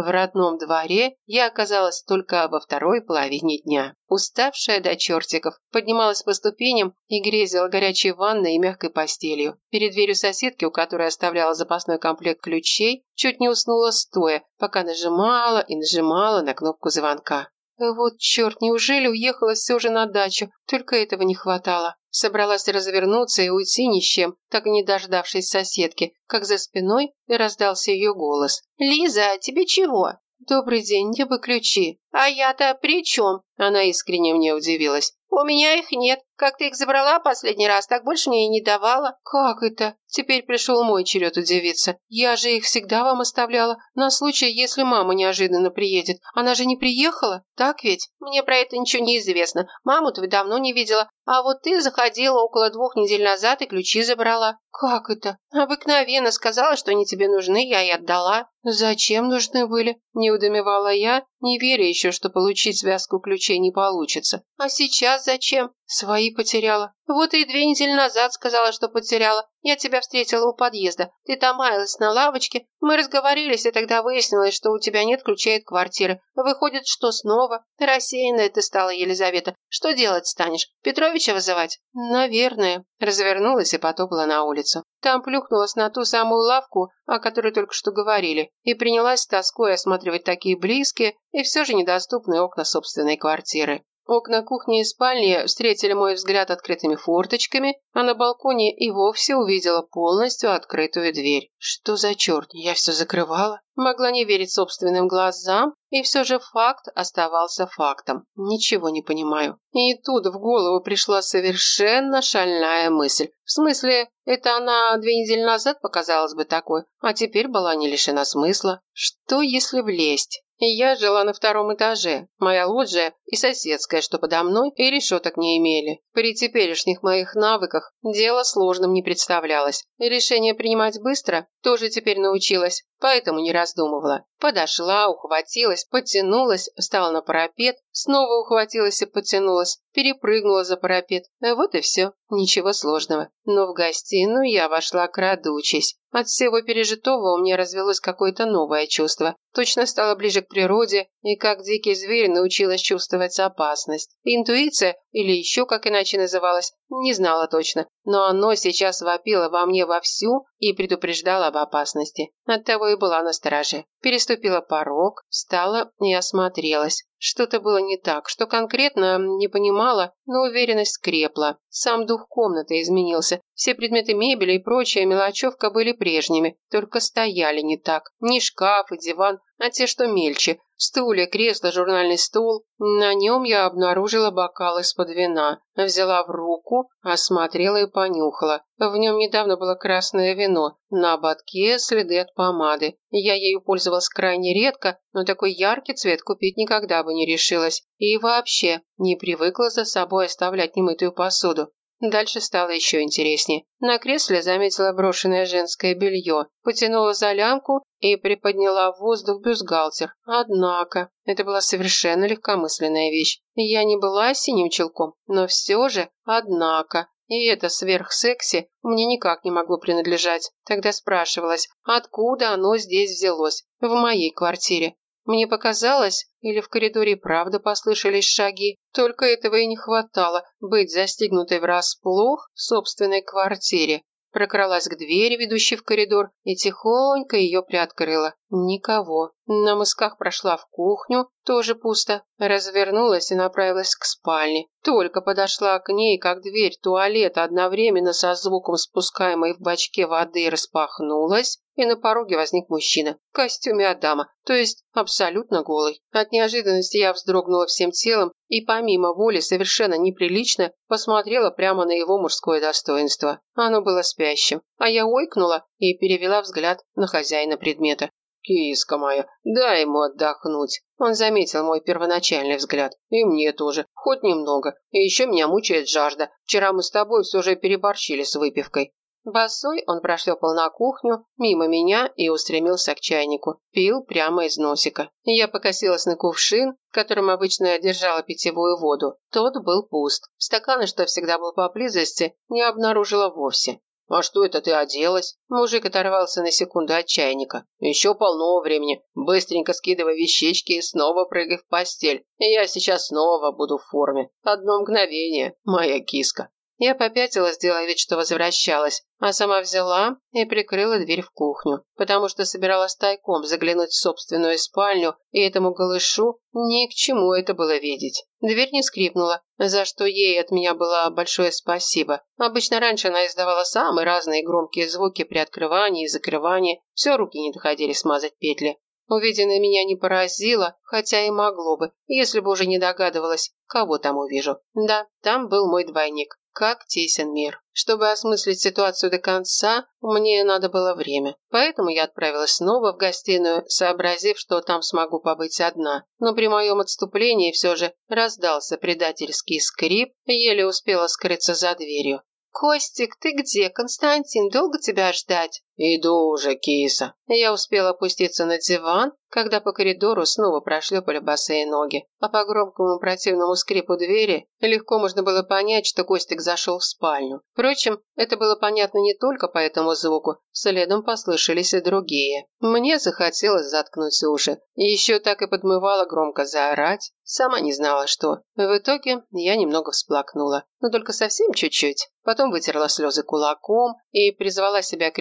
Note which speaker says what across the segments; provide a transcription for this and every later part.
Speaker 1: В родном дворе я оказалась только во второй половине дня. Уставшая до чертиков, поднималась по ступеням и грезила горячей ванной и мягкой постелью. Перед дверью соседки, у которой оставляла запасной комплект ключей, чуть не уснула стоя, пока нажимала и нажимала на кнопку звонка. Вот черт, неужели уехала все же на дачу? Только этого не хватало. Собралась развернуться и уйти ни с чем, так и не дождавшись соседки, как за спиной раздался ее голос. «Лиза, тебе чего?» «Добрый день, где вы ключи?» «А я-то при чем?» Она искренне мне удивилась. «У меня их нет. Как ты их забрала последний раз, так больше мне и не давала». «Как это?» Теперь пришел мой черед удивиться. «Я же их всегда вам оставляла, на случай, если мама неожиданно приедет. Она же не приехала, так ведь?» «Мне про это ничего не известно. Маму-то давно не видела. А вот ты заходила около двух недель назад и ключи забрала». «Как это?» «Обыкновенно сказала, что они тебе нужны, я и отдала». «Зачем нужны были?» – не удумевала я, не веря еще, что получить связку ключей не получится. «А сейчас зачем?» «Свои потеряла». «Вот и две недели назад сказала, что потеряла. Я тебя встретила у подъезда. Ты там маялась на лавочке. Мы разговорились, и тогда выяснилось, что у тебя нет ключей от квартиры. Выходит, что снова? Рассеянная ты стала, Елизавета. Что делать станешь? Петровича вызывать?» «Наверное». Развернулась и потопала на улицу. Там плюхнулась на ту самую лавку, о которой только что говорили, и принялась с тоской осматривать такие близкие и все же недоступные окна собственной квартиры. Окна кухни и спальни встретили мой взгляд открытыми форточками, а на балконе и вовсе увидела полностью открытую дверь. Что за черт, я все закрывала? Могла не верить собственным глазам, и все же факт оставался фактом. Ничего не понимаю. И тут в голову пришла совершенно шальная мысль. В смысле, это она две недели назад показалась бы такой, а теперь была не лишена смысла. Что если влезть? Я жила на втором этаже. Моя лоджия и соседская, что подо мной, и решеток не имели. При теперешних моих навыках дело сложным не представлялось. Решение принимать быстро тоже теперь научилась, поэтому не раздумывала. Подошла, ухватилась, подтянулась, встала на парапет, снова ухватилась и подтянулась, перепрыгнула за парапет. Вот и все, ничего сложного. Но в гостиную я вошла крадучись. От всего пережитого у меня развелось какое-то новое чувство. Точно стала ближе к природе и, как дикий зверь, научилась чувствовать опасность. Интуиция, или еще как иначе называлась, не знала точно, но оно сейчас вопило во мне вовсю и предупреждало об опасности. Оттого и была на страже. Переступила порог, встала и осмотрелась. Что-то было не так, что конкретно не понимала, но уверенность крепла. Сам дух комнаты изменился. Все предметы мебели и прочая мелочевка были прежними, только стояли не так. Не шкаф и диван, а те, что мельче. Стулья, кресло, журнальный стол. На нем я обнаружила бокал из-под вина. Взяла в руку, осмотрела и понюхала. В нем недавно было красное вино. На ободке следы от помады. Я ею пользовалась крайне редко, но такой яркий цвет купить никогда бы не решилась. И вообще, не привыкла за собой оставлять немытую посуду. Дальше стало еще интереснее. На кресле заметила брошенное женское белье, потянула за лямку и приподняла в воздух бюстгальтер. Однако, это была совершенно легкомысленная вещь. Я не была синим челком, но все же, однако, и это сверхсекси мне никак не могло принадлежать. Тогда спрашивалась, откуда оно здесь взялось, в моей квартире. Мне показалось, или в коридоре правда послышались шаги, только этого и не хватало, быть застигнутой врасплох в собственной квартире. Прокралась к двери, ведущей в коридор, и тихонько ее приоткрыла. Никого. На мысках прошла в кухню, тоже пусто. Развернулась и направилась к спальне. Только подошла к ней, как дверь туалета одновременно со звуком спускаемой в бачке воды распахнулась, и на пороге возник мужчина в костюме Адама, то есть абсолютно голый. От неожиданности я вздрогнула всем телом и помимо воли совершенно неприлично посмотрела прямо на его мужское достоинство. Оно было спящим, а я ойкнула и перевела взгляд на хозяина предмета. «Киска моя, дай ему отдохнуть». Он заметил мой первоначальный взгляд. И мне тоже. Хоть немного. И еще меня мучает жажда. Вчера мы с тобой все же переборщили с выпивкой. Босой он прошлепал на кухню, мимо меня и устремился к чайнику. Пил прямо из носика. Я покосилась на кувшин, которым обычно держала питьевую воду. Тот был пуст. Стакана, что всегда был поблизости, не обнаружила вовсе. «А что это ты оделась?» Мужик оторвался на секунду от чайника. «Еще полно времени. Быстренько скидывай вещички и снова прыгай в постель. Я сейчас снова буду в форме. Одно мгновение, моя киска». Я попятилась, делая вид, что возвращалась, а сама взяла и прикрыла дверь в кухню, потому что собиралась тайком заглянуть в собственную спальню, и этому голышу ни к чему это было видеть. Дверь не скрипнула, за что ей от меня было большое спасибо. Обычно раньше она издавала самые разные громкие звуки при открывании и закрывании, все руки не доходили смазать петли. Увиденное меня не поразило, хотя и могло бы, если бы уже не догадывалась, кого там увижу. Да, там был мой двойник. Как тесен мир. Чтобы осмыслить ситуацию до конца, мне надо было время. Поэтому я отправилась снова в гостиную, сообразив, что там смогу побыть одна. Но при моем отступлении все же раздался предательский скрип, еле успела скрыться за дверью. «Костик, ты где? Константин, долго тебя ждать?» «Иду уже, киса». Я успела опуститься на диван, когда по коридору снова прошлепали босые ноги. А по громкому противному скрипу двери легко можно было понять, что Костик зашел в спальню. Впрочем, это было понятно не только по этому звуку, следом послышались и другие. Мне захотелось заткнуть уши. Еще так и подмывало громко заорать. Сама не знала, что. В итоге я немного всплакнула, но только совсем чуть-чуть. Потом вытерла слезы кулаком и призвала себя к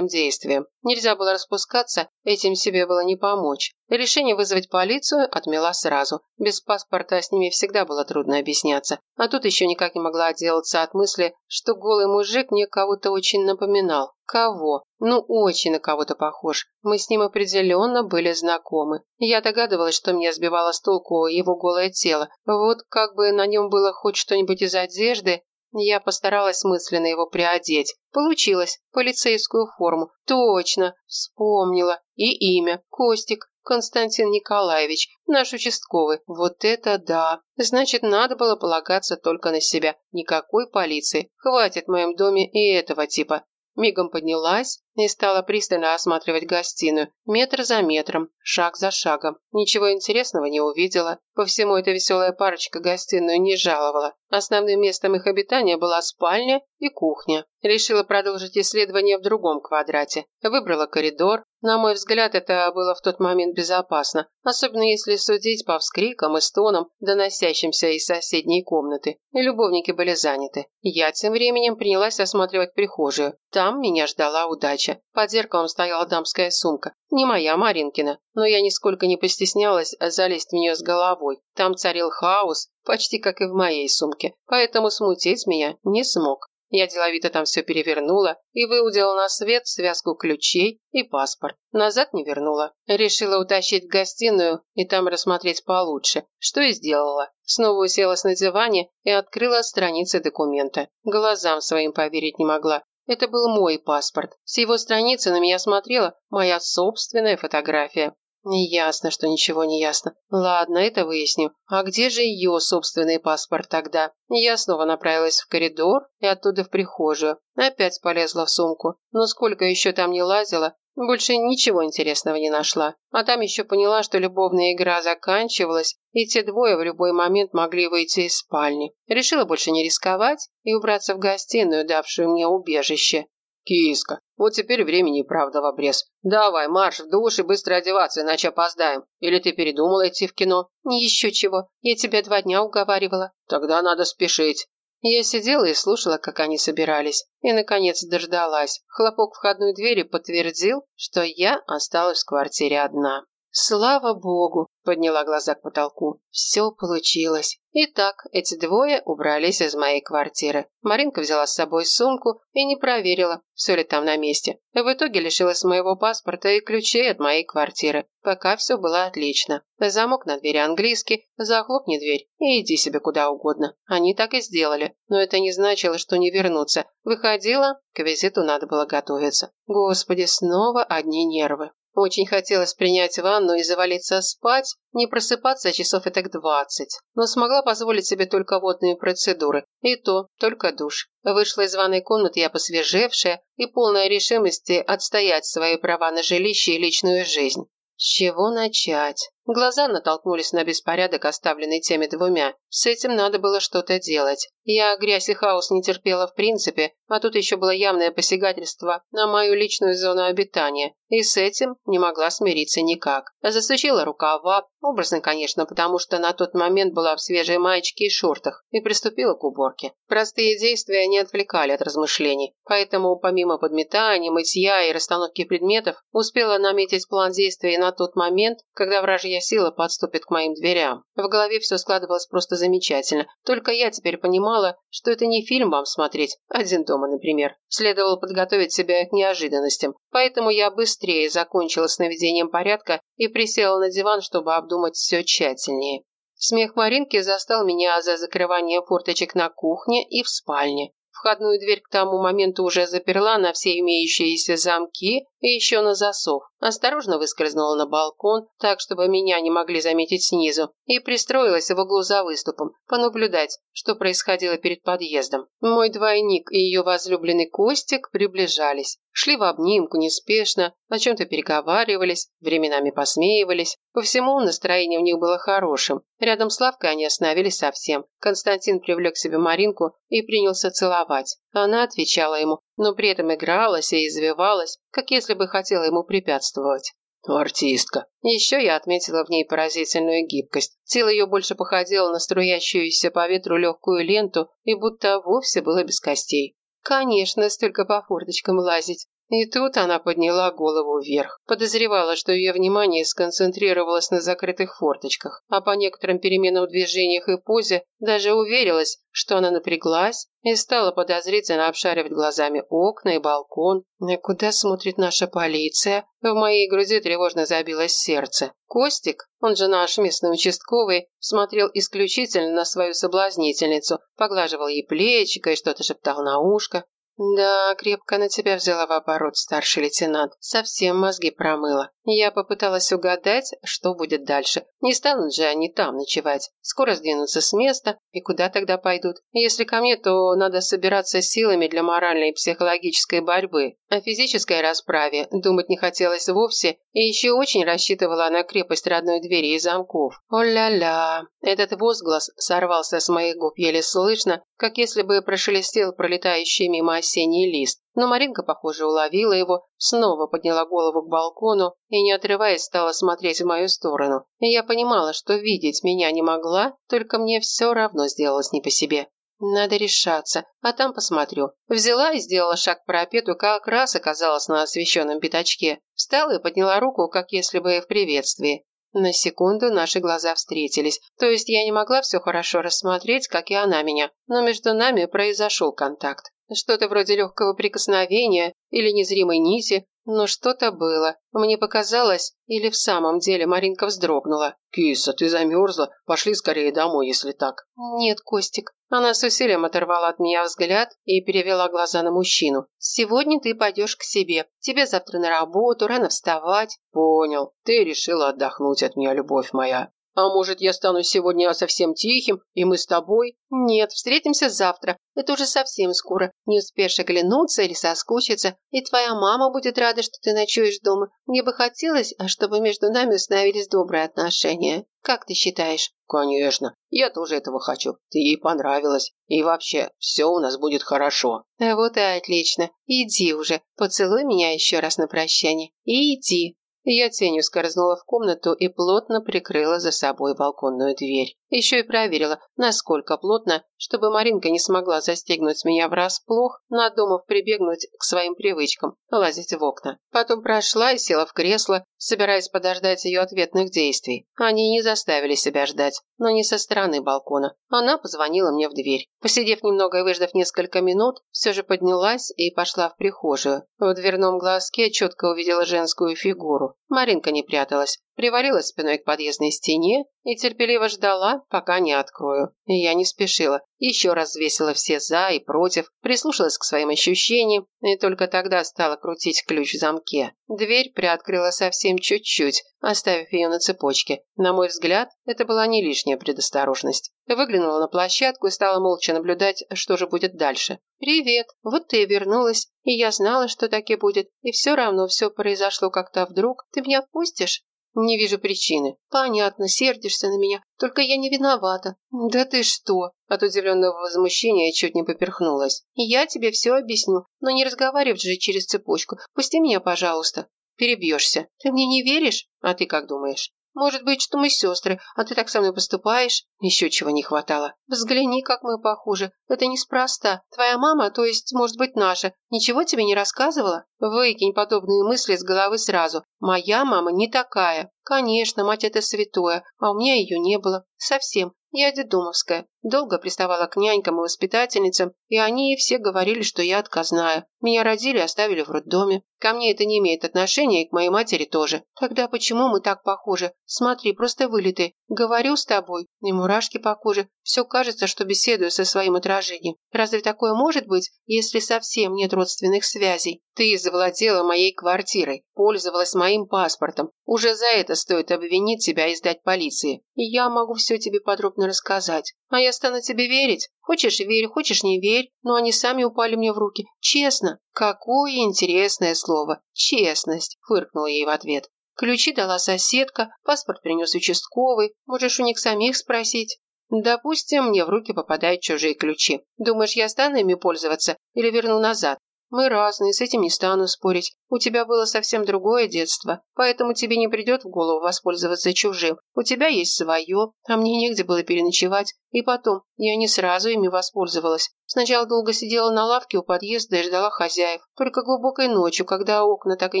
Speaker 1: решительным действиям. Нельзя было распускаться, этим себе было не помочь. Решение вызвать полицию отмела сразу. Без паспорта с ними всегда было трудно объясняться. А тут еще никак не могла отделаться от мысли, что голый мужик мне кого-то очень напоминал. Кого? Ну, очень на кого-то похож. Мы с ним определенно были знакомы. Я догадывалась, что меня сбивало с толку его голое тело. Вот как бы на нем было хоть что-нибудь из одежды, я постаралась мысленно его приодеть. Получилось. Полицейскую форму. Точно. Вспомнила. И имя. Костик. Константин Николаевич, наш участковый. Вот это да. Значит, надо было полагаться только на себя. Никакой полиции. Хватит в моем доме и этого типа. Мигом поднялась и стала пристально осматривать гостиную, метр за метром, шаг за шагом. Ничего интересного не увидела. По всему эта веселая парочка гостиную не жаловала. Основным местом их обитания была спальня и кухня. Решила продолжить исследование в другом квадрате. Выбрала коридор. На мой взгляд, это было в тот момент безопасно, особенно если судить по вскрикам и стонам, доносящимся из соседней комнаты. Любовники были заняты. Я тем временем принялась осматривать прихожую. Там меня ждала удача. Под зеркалом стояла дамская сумка. Не моя Маринкина, но я нисколько не постеснялась залезть в нее с головой. Там царил хаос, почти как и в моей сумке, поэтому смутить меня не смог. Я деловито там все перевернула и выудила на свет связку ключей и паспорт. Назад не вернула. Решила утащить в гостиную и там рассмотреть получше, что и сделала. Снова уселась на диване и открыла страницы документа. Глазам своим поверить не могла. Это был мой паспорт. С его страницы на меня смотрела моя собственная фотография. Ясно, что ничего не ясно. Ладно, это выясню. А где же ее собственный паспорт тогда? Я снова направилась в коридор и оттуда в прихожую. Опять полезла в сумку. Но сколько еще там не лазила, больше ничего интересного не нашла. А там еще поняла, что любовная игра заканчивалась, и те двое в любой момент могли выйти из спальни. Решила больше не рисковать и убраться в гостиную, давшую мне убежище. «Киска, вот теперь времени правда в обрез. Давай, марш в душ и быстро одеваться, иначе опоздаем. Или ты передумала идти в кино?» «Еще чего. Я тебя два дня уговаривала». «Тогда надо спешить». Я сидела и слушала, как они собирались. И, наконец, дождалась. Хлопок входной двери подтвердил, что я осталась в квартире одна. «Слава богу!» – подняла глаза к потолку. «Все получилось. Итак, эти двое убрались из моей квартиры. Маринка взяла с собой сумку и не проверила, все ли там на месте. В итоге лишилась моего паспорта и ключей от моей квартиры. Пока все было отлично. Замок на двери английский, захлопни дверь и иди себе куда угодно. Они так и сделали, но это не значило, что не вернутся. Выходила, к визиту надо было готовиться. Господи, снова одни нервы. Очень хотелось принять ванну и завалиться спать, не просыпаться часов и так двадцать, но смогла позволить себе только водные процедуры, и то только душ. Вышла из ванной комнаты я посвежевшая и полная решимости отстоять свои права на жилище и личную жизнь. С чего начать? Глаза натолкнулись на беспорядок, оставленный теми двумя. С этим надо было что-то делать. Я грязь и хаос не терпела в принципе, а тут еще было явное посягательство на мою личную зону обитания. И с этим не могла смириться никак. Засучила рукава, образно, конечно, потому что на тот момент была в свежей маечке и шортах, и приступила к уборке. Простые действия не отвлекали от размышлений, поэтому помимо подметания, мытья и расстановки предметов, успела наметить план действий на тот момент, когда вражья сила подступит к моим дверям. В голове все складывалось просто замечательно, только я теперь понимала, что это не фильм вам смотреть, один дома, например. Следовало подготовить себя к неожиданностям, поэтому я быстрее закончила с наведением порядка и присела на диван, чтобы обдумать все тщательнее. Смех Маринки застал меня за закрывание форточек на кухне и в спальне. Входную дверь к тому моменту уже заперла на все имеющиеся замки и еще на засов. Осторожно выскользнула на балкон, так, чтобы меня не могли заметить снизу, и пристроилась в углу за выступом, понаблюдать, что происходило перед подъездом. Мой двойник и ее возлюбленный Костик приближались. Шли в обнимку неспешно, о чем-то переговаривались, временами посмеивались. По всему настроение у них было хорошим. Рядом с Лавкой они остановились совсем. Константин привлек к себе Маринку и принялся целовать. Она отвечала ему, но при этом игралась и извивалась, как если бы хотела ему препятствовать. Артистка. Еще я отметила в ней поразительную гибкость. Тело ее больше походило на струящуюся по ветру легкую ленту и будто вовсе было без костей. Конечно, столько по форточкам лазить. И тут она подняла голову вверх. Подозревала, что ее внимание сконцентрировалось на закрытых форточках, а по некоторым переменам в движениях и позе даже уверилась, что она напряглась и стала подозрительно обшаривать глазами окна и балкон. И куда смотрит наша полиция? В моей груди тревожно забилось сердце. Костик, он же наш местный участковый, смотрел исключительно на свою соблазнительницу, поглаживал ей плечико и что-то шептал на ушко. «Да, крепко на тебя взяла в оборот, старший лейтенант. Совсем мозги промыла. Я попыталась угадать, что будет дальше. Не станут же они там ночевать. Скоро сдвинутся с места. И куда тогда пойдут? Если ко мне, то надо собираться силами для моральной и психологической борьбы. О физической расправе думать не хотелось вовсе, и еще очень рассчитывала на крепость родной двери и замков. О-ля-ля. Этот возглас сорвался с моих губ еле слышно, как если бы прошелестел пролетающий мимо осенний лист. Но Маринка, похоже, уловила его, снова подняла голову к балкону и, не отрываясь, стала смотреть в мою сторону. Я понимала, что видеть меня не могла, только мне все равно сделалось не по себе. Надо решаться, а там посмотрю. Взяла и сделала шаг к парапету, как раз оказалась на освещенном пятачке. Встала и подняла руку, как если бы в приветствии. На секунду наши глаза встретились, то есть я не могла все хорошо рассмотреть, как и она меня, но между нами произошел контакт. Что-то вроде легкого прикосновения или незримой нити, но что-то было. Мне показалось, или в самом деле Маринка вздрогнула. «Киса, ты замерзла? Пошли скорее домой, если так». «Нет, Костик». Она с усилием оторвала от меня взгляд и перевела глаза на мужчину. «Сегодня ты пойдешь к себе. Тебе завтра на работу, рано вставать». «Понял. Ты решила отдохнуть от меня, любовь моя». А может, я стану сегодня совсем тихим, и мы с тобой? Нет, встретимся завтра. Это уже совсем скоро. Не успеешь оглянуться или соскучиться, и твоя мама будет рада, что ты ночуешь дома. Мне бы хотелось, а чтобы между нами установились добрые отношения. Как ты считаешь? Конечно. Я тоже этого хочу. Ты ей понравилась. И вообще, все у нас будет хорошо. Вот и отлично. Иди уже. Поцелуй меня еще раз на прощание. И иди. Я тенью скользнула в комнату и плотно прикрыла за собой балконную дверь. Еще и проверила, насколько плотно, чтобы Маринка не смогла застегнуть меня врасплох, надумав прибегнуть к своим привычкам – лазить в окна. Потом прошла и села в кресло, собираясь подождать ее ответных действий. Они не заставили себя ждать, но не со стороны балкона. Она позвонила мне в дверь. Посидев немного и выждав несколько минут, все же поднялась и пошла в прихожую. В дверном глазке четко увидела женскую фигуру. Маринка не пряталась привалилась спиной к подъездной стене и терпеливо ждала, пока не открою. Я не спешила, еще раз взвесила все «за» и «против», прислушалась к своим ощущениям и только тогда стала крутить ключ в замке. Дверь приоткрыла совсем чуть-чуть, оставив ее на цепочке. На мой взгляд, это была не лишняя предосторожность. Выглянула на площадку и стала молча наблюдать, что же будет дальше. «Привет, вот ты и вернулась, и я знала, что так и будет, и все равно все произошло как-то вдруг. Ты меня впустишь?» Не вижу причины. Понятно, сердишься на меня. Только я не виновата. Да ты что? От удивленного возмущения чуть не поперхнулась. Я тебе все объясню, но не разговаривать же через цепочку. Пусти меня, пожалуйста. Перебьешься. Ты мне не веришь? А ты как думаешь? Может быть, что мы сестры, а ты так со мной поступаешь? Еще чего не хватало. Взгляни, как мы похожи. Это неспроста. Твоя мама, то есть, может быть, наша, ничего тебе не рассказывала? Выкинь подобные мысли с головы сразу. Моя мама не такая. Конечно, мать это святое, а у меня ее не было. Совсем. Я детдомовская. Долго приставала к нянькам и воспитательницам, и они все говорили, что я отказная. Меня родили и оставили в роддоме. Ко мне это не имеет отношения, и к моей матери тоже. Тогда почему мы так похожи? Смотри, просто вылитые. Говорю с тобой, и мурашки по коже. Все кажется, что беседую со своим отражением. Разве такое может быть, если совсем нет родственных связей? Ты завладела моей квартирой, пользовалась моим паспортом. Уже за это стоит обвинить тебя и сдать полиции. Я могу все тебе подробно рассказать. А я стану тебе верить? Хочешь верь, хочешь не верь, но они сами упали мне в руки. Честно. Какое интересное слово. Честность, фыркнула ей в ответ. Ключи дала соседка, паспорт принес участковый. Можешь у них самих спросить. Допустим, мне в руки попадают чужие ключи. Думаешь, я стану ими пользоваться или верну назад? Мы разные, с этим не стану спорить. У тебя было совсем другое детство, поэтому тебе не придет в голову воспользоваться чужим. У тебя есть свое, а мне негде было переночевать. И потом, я не сразу ими воспользовалась. Сначала долго сидела на лавке у подъезда и ждала хозяев. Только глубокой ночью, когда окна так и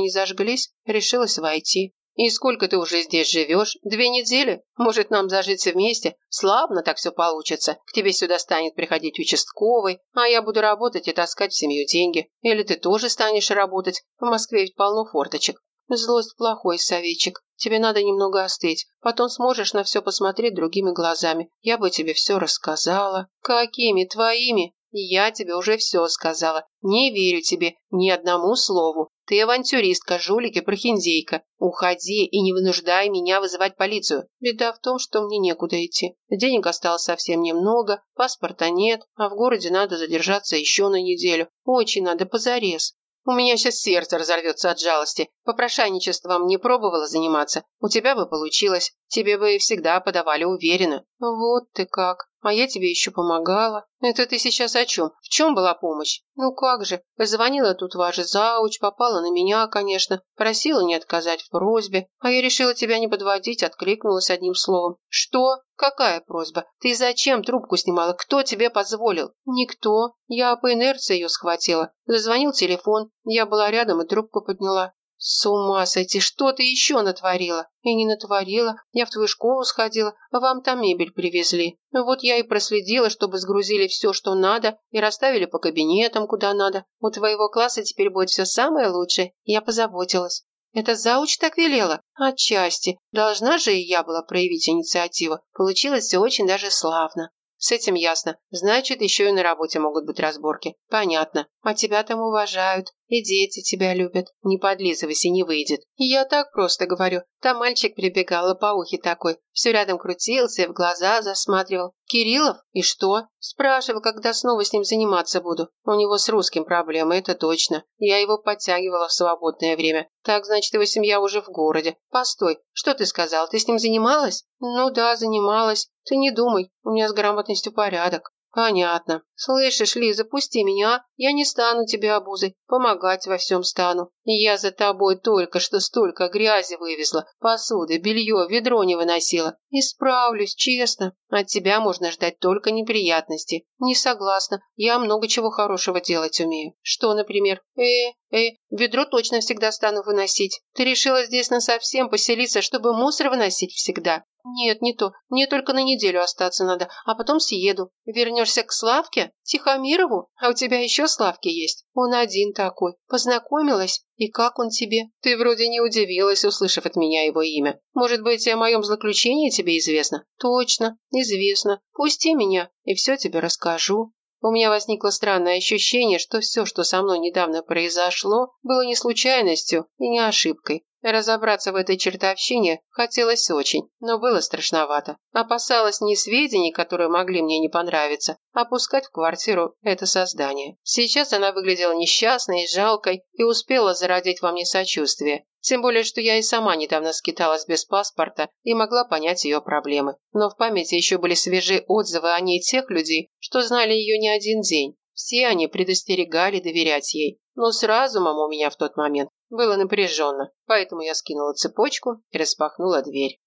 Speaker 1: не зажглись, решилась войти. «И сколько ты уже здесь живешь? Две недели? Может, нам зажить вместе? Славно так все получится. К тебе сюда станет приходить участковый, а я буду работать и таскать в семью деньги. Или ты тоже станешь работать? В Москве ведь полно форточек. Злость плохой советчик. Тебе надо немного остыть. Потом сможешь на все посмотреть другими глазами. Я бы тебе все рассказала. Какими? Твоими? Я тебе уже все сказала. Не верю тебе ни одному слову. Ты авантюристка, жулик и прохиндейка. Уходи и не вынуждай меня вызывать полицию. Беда в том, что мне некуда идти. Денег осталось совсем немного, паспорта нет, а в городе надо задержаться еще на неделю. Очень надо позарез. У меня сейчас сердце разорвется от жалости. Попрошайничеством не пробовала заниматься. У тебя бы получилось. Тебе бы всегда подавали уверенно. Вот ты как. А я тебе еще помогала. Это ты сейчас о чем? В чем была помощь? Ну как же. Позвонила тут ваша зауч, попала на меня, конечно. Просила не отказать в просьбе. А я решила тебя не подводить, откликнулась одним словом. Что? Какая просьба? Ты зачем трубку снимала? Кто тебе позволил? Никто. Я по инерции ее схватила. Зазвонил телефон. Я была рядом и трубку подняла. «С ума сойти! Что ты еще натворила?» «И не натворила. Я в твою школу сходила, а вам там мебель привезли. Вот я и проследила, чтобы сгрузили все, что надо, и расставили по кабинетам, куда надо. У твоего класса теперь будет все самое лучшее. Я позаботилась». «Это зауч так велела?» «Отчасти. Должна же и я была проявить инициативу. Получилось все очень даже славно». С этим ясно. Значит, еще и на работе могут быть разборки. Понятно. А тебя там уважают. И дети тебя любят. Не подлизывайся, не выйдет. Я так просто говорю. Там мальчик прибегал, лопоухий такой. Все рядом крутился в глаза засматривал. Кириллов? И что? Спрашивал, когда снова с ним заниматься буду. У него с русским проблемы, это точно. Я его подтягивала в свободное время. Так, значит, его семья уже в городе. Постой, что ты сказал? Ты с ним занималась? Ну да, занималась. Ты не думай, у меня с грамотностью порядок. «Понятно. Слышишь, Ли, запусти меня, я не стану тебе обузой, помогать во всем стану. Я за тобой только что столько грязи вывезла, посуды, белье, ведро не выносила. Исправлюсь, честно. От тебя можно ждать только неприятностей. Не согласна, я много чего хорошего делать умею. Что, например? Э, э, ведро точно всегда стану выносить. Ты решила здесь насовсем поселиться, чтобы мусор выносить всегда? «Нет, не то. Мне только на неделю остаться надо, а потом съеду. Вернешься к Славке? Тихомирову? А у тебя еще Славки есть? Он один такой. Познакомилась? И как он тебе? Ты вроде не удивилась, услышав от меня его имя. Может быть, о моем злоключении тебе известно? Точно, известно. Пусти меня, и все тебе расскажу. У меня возникло странное ощущение, что все, что со мной недавно произошло, было не случайностью и не ошибкой. Разобраться в этой чертовщине хотелось очень, но было страшновато. Опасалась не сведений, которые могли мне не понравиться, а пускать в квартиру это создание. Сейчас она выглядела несчастной и жалкой и успела зародить во мне сочувствие. Тем более, что я и сама недавно скиталась без паспорта и могла понять ее проблемы. Но в памяти еще были свежие отзывы о ней тех людей, что знали ее не один день. Все они предостерегали доверять ей. Но с разумом у меня в тот момент было напряженно, поэтому я скинула цепочку и распахнула дверь.